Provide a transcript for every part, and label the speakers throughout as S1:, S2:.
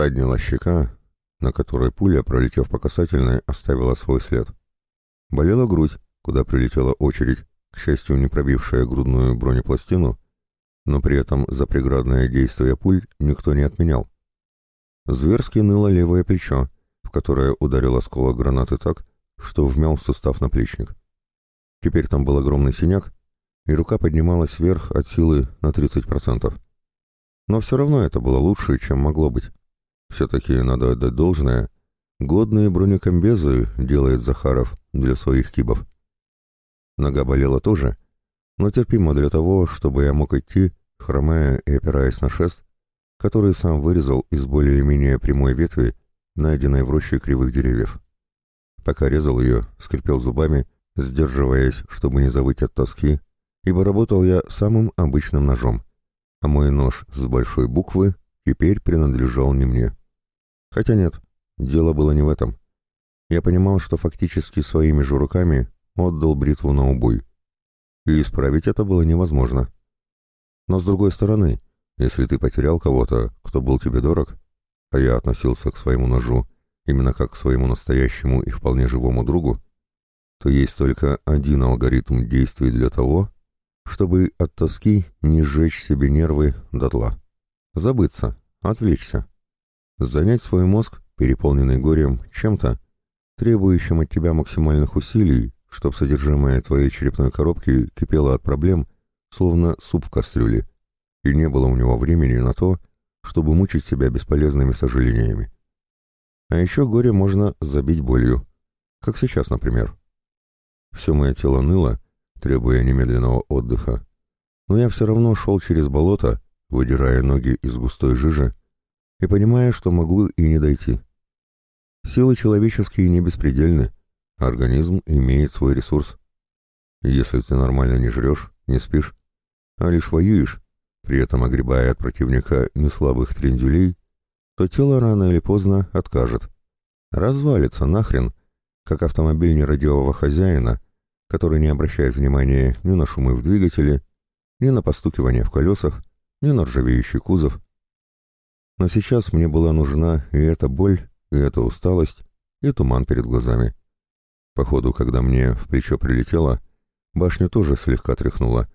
S1: Ссаднила щека, на которой пуля, пролетев по касательной, оставила свой след. Болела грудь, куда прилетела очередь, к счастью, не пробившая грудную бронепластину, но при этом за преградное действие пуль никто не отменял. Зверски ныло левое плечо, в которое ударил осколок гранаты так, что вмял в сустав наплечник. Теперь там был огромный синяк, и рука поднималась вверх от силы на 30%. Но все равно это было лучше, чем могло быть. Все-таки надо отдать должное. Годные бронекомбезы делает Захаров для своих кибов. Нога болела тоже, но терпимо для того, чтобы я мог идти, хромая и опираясь на шест, который сам вырезал из более-менее прямой ветви, найденной в роще кривых деревьев. Пока резал ее, скрипел зубами, сдерживаясь, чтобы не завыть от тоски, ибо работал я самым обычным ножом, а мой нож с большой буквы теперь принадлежал не мне. Хотя нет, дело было не в этом. Я понимал, что фактически своими же руками отдал бритву на убой. И исправить это было невозможно. Но с другой стороны, если ты потерял кого-то, кто был тебе дорог, а я относился к своему ножу именно как к своему настоящему и вполне живому другу, то есть только один алгоритм действий для того, чтобы от тоски не сжечь себе нервы дотла. Забыться, отвлечься. Занять свой мозг, переполненный горем, чем-то, требующим от тебя максимальных усилий, чтобы содержимое твоей черепной коробки кипело от проблем, словно суп в кастрюле, и не было у него времени на то, чтобы мучить себя бесполезными сожалениями. А еще горе можно забить болью, как сейчас, например. Все мое тело ныло, требуя немедленного отдыха, но я все равно шел через болото, выдирая ноги из густой жижи, и понимая, что могу и не дойти. Силы человеческие не беспредельны, организм имеет свой ресурс. Если ты нормально не жрешь, не спишь, а лишь воюешь, при этом огребая от противника неслабых трендюлей, то тело рано или поздно откажет. Развалится нахрен, как автомобиль нерадивого хозяина, который не обращает внимания ни на шумы в двигателе, ни на постукивание в колесах, ни на ржавеющий кузов, но сейчас мне была нужна и эта боль, и эта усталость, и туман перед глазами. Походу, когда мне в плечо прилетело, башню тоже слегка тряхнула,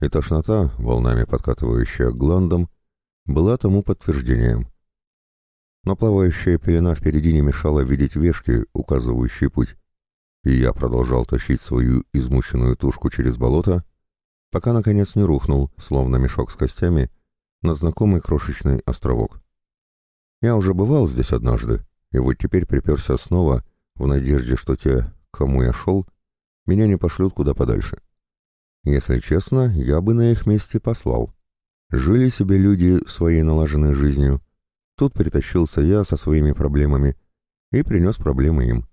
S1: и тошнота, волнами подкатывающая к гландам, была тому подтверждением. Но плавающая пелена впереди не мешала видеть вешки, указывающие путь, и я продолжал тащить свою измученную тушку через болото, пока, наконец, не рухнул, словно мешок с костями, на знакомый крошечный островок. Я уже бывал здесь однажды, и вот теперь приперся снова в надежде, что те, кому я шел, меня не пошлют куда подальше. Если честно, я бы на их месте послал. Жили себе люди своей налаженной жизнью. Тут притащился я со своими проблемами и принес проблемы им.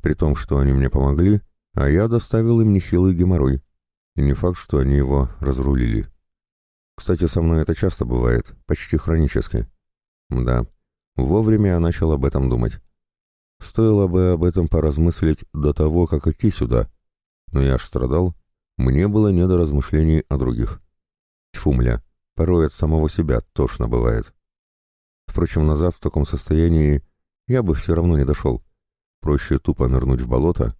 S1: При том, что они мне помогли, а я доставил им нехилый геморрой. И не факт, что они его разрулили. Кстати, со мной это часто бывает, почти хронически. Да, вовремя я начал об этом думать. Стоило бы об этом поразмыслить до того, как идти сюда. Но я аж страдал, мне было не до размышлений о других. Тьфу, мля, порой от самого себя тошно бывает. Впрочем, назад в таком состоянии я бы все равно не дошел. Проще тупо нырнуть в болото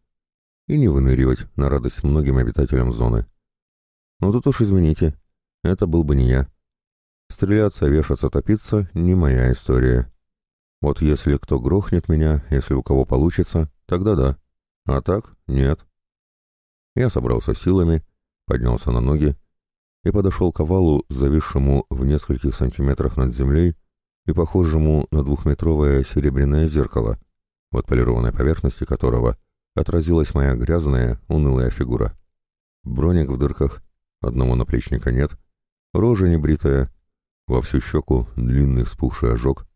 S1: и не выныривать на радость многим обитателям зоны. Но тут уж извините, это был бы не я. Стреляться, вешаться, топиться — не моя история. Вот если кто грохнет меня, если у кого получится, тогда да. А так — нет. Я собрался силами, поднялся на ноги и подошел к овалу, зависшему в нескольких сантиметрах над землей и похожему на двухметровое серебряное зеркало, в отполированной поверхности которого отразилась моя грязная, унылая фигура. Броник в дырках, одного наплечника нет — Рожа небритая, во всю щеку длинный вспухший ожог,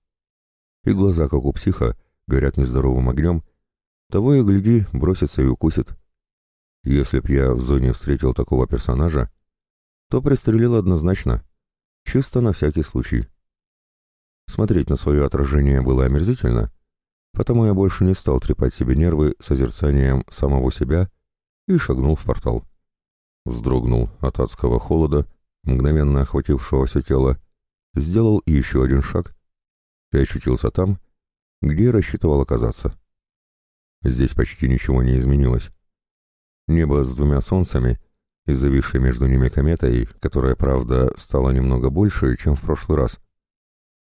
S1: и глаза, как у психа, горят нездоровым огнем, того и гляди, бросится и укусит. Если б я в зоне встретил такого персонажа, то пристрелил однозначно, чисто на всякий случай. Смотреть на свое отражение было омерзительно, потому я больше не стал трепать себе нервы созерцанием самого себя и шагнул в портал. Вздрогнул от адского холода, мгновенно охватившего все тело, сделал еще один шаг и очутился там, где рассчитывал оказаться. Здесь почти ничего не изменилось. Небо с двумя солнцами и зависшей между ними кометой, которая, правда, стала немного больше, чем в прошлый раз.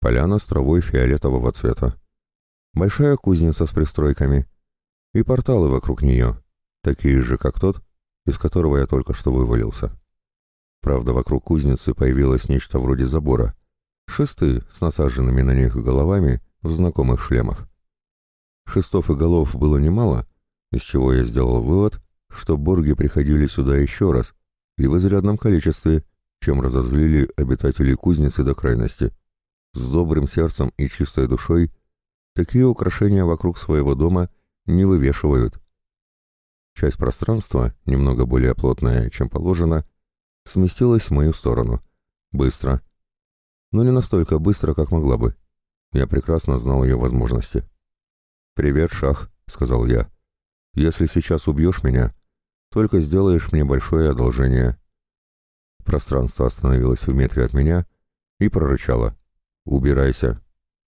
S1: Поляна с травой фиолетового цвета. Большая кузница с пристройками. И порталы вокруг нее, такие же, как тот, из которого я только что вывалился. Правда, вокруг кузницы появилось нечто вроде забора. Шесты с насаженными на них головами в знакомых шлемах. Шестов и голов было немало, из чего я сделал вывод, что борги приходили сюда еще раз, и в изрядном количестве, чем разозлили обитателей кузницы до крайности. С добрым сердцем и чистой душой такие украшения вокруг своего дома не вывешивают. Часть пространства, немного более плотная, чем положено, сместилась в мою сторону. Быстро. Но не настолько быстро, как могла бы. Я прекрасно знал ее возможности. «Привет, Шах», — сказал я. «Если сейчас убьешь меня, только сделаешь мне большое одолжение». Пространство остановилось в метре от меня и прорычало. «Убирайся».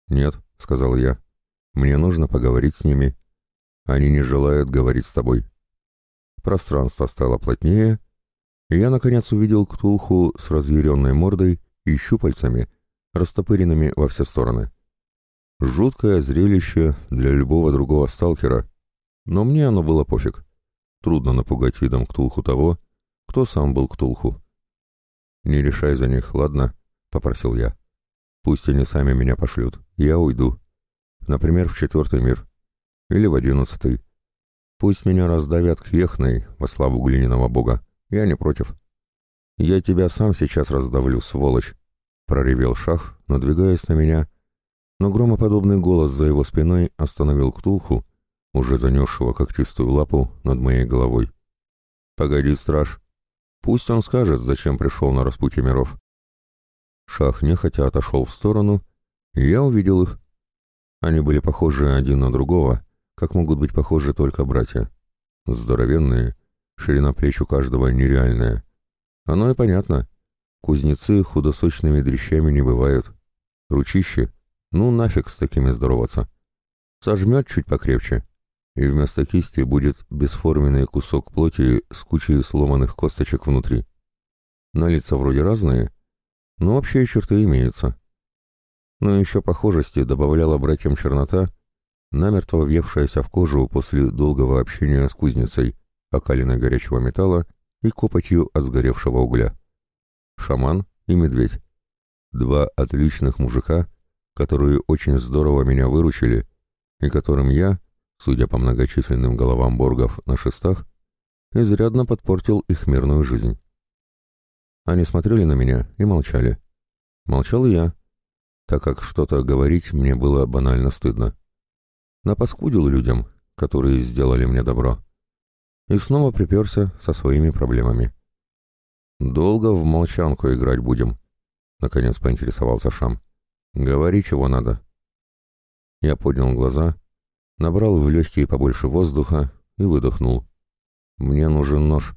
S1: «Нет», — сказал я. «Мне нужно поговорить с ними. Они не желают говорить с тобой». Пространство стало плотнее, и я, наконец, увидел Ктулху с разъяренной мордой и щупальцами, растопыренными во все стороны. Жуткое зрелище для любого другого сталкера, но мне оно было пофиг. Трудно напугать видом Ктулху того, кто сам был Ктулху. «Не решай за них, ладно?» — попросил я. «Пусть они сами меня пошлют, я уйду. Например, в четвертый мир. Или в одиннадцатый. Пусть меня раздавят к Ехной во славу глиняного бога. Я не против». «Я тебя сам сейчас раздавлю, сволочь!» — проревел Шах, надвигаясь на меня но громоподобный голос за его спиной остановил Ктулху, уже занесшего когтистую лапу над моей головой. «Погоди, страж. Пусть он скажет, зачем пришел на распутье миров». Шах нехотя отошел в сторону, и я увидел их. Они были похожи один на другого, как могут быть похожи только братья. Здоровенные, ширина плеч у каждого нереальная. Оно и понятно. Кузнецы худосочными дрещами не бывают. Ручище — ну нафиг с такими здороваться. Сожмет чуть покрепче, и вместо кисти будет бесформенный кусок плоти с кучей сломанных косточек внутри. На лица вроде разные, но общие черты имеются. Но еще похожести добавляла братьям чернота, намертво въевшаяся в кожу после долгого общения с кузницей, окалиной горячего металла и копотью от сгоревшего угля. Шаман и медведь. Два отличных мужика, которые очень здорово меня выручили и которым я, судя по многочисленным головам боргов на шестах, изрядно подпортил их мирную жизнь. Они смотрели на меня и молчали. Молчал и я, так как что-то говорить мне было банально стыдно. Напаскудил людям, которые сделали мне добро, и снова приперся со своими проблемами. «Долго в молчанку играть будем?» — наконец поинтересовался Шам. «Говори, чего надо». Я поднял глаза, набрал в легкие побольше воздуха и выдохнул. «Мне нужен нож».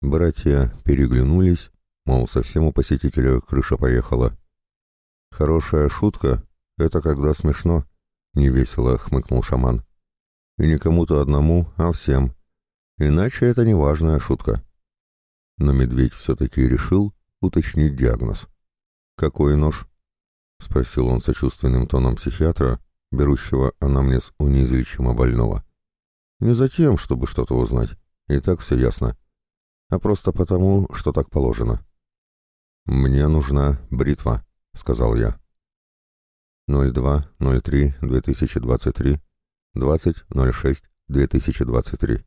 S1: Братья переглянулись, мол, совсем у посетителя крыша поехала. «Хорошая шутка — это когда смешно», — невесело хмыкнул шаман. «И не кому-то одному, а всем. Иначе это не важная шутка». Но медведь все-таки решил уточнить диагноз. «Какой нож?» — спросил он сочувственным тоном психиатра, берущего анамнез у неизлечимо больного. «Не за тем, чтобы что-то узнать, и так все ясно, а просто потому, что так положено». «Мне нужна бритва», — сказал я. 02.03.2023, 20.06.2023.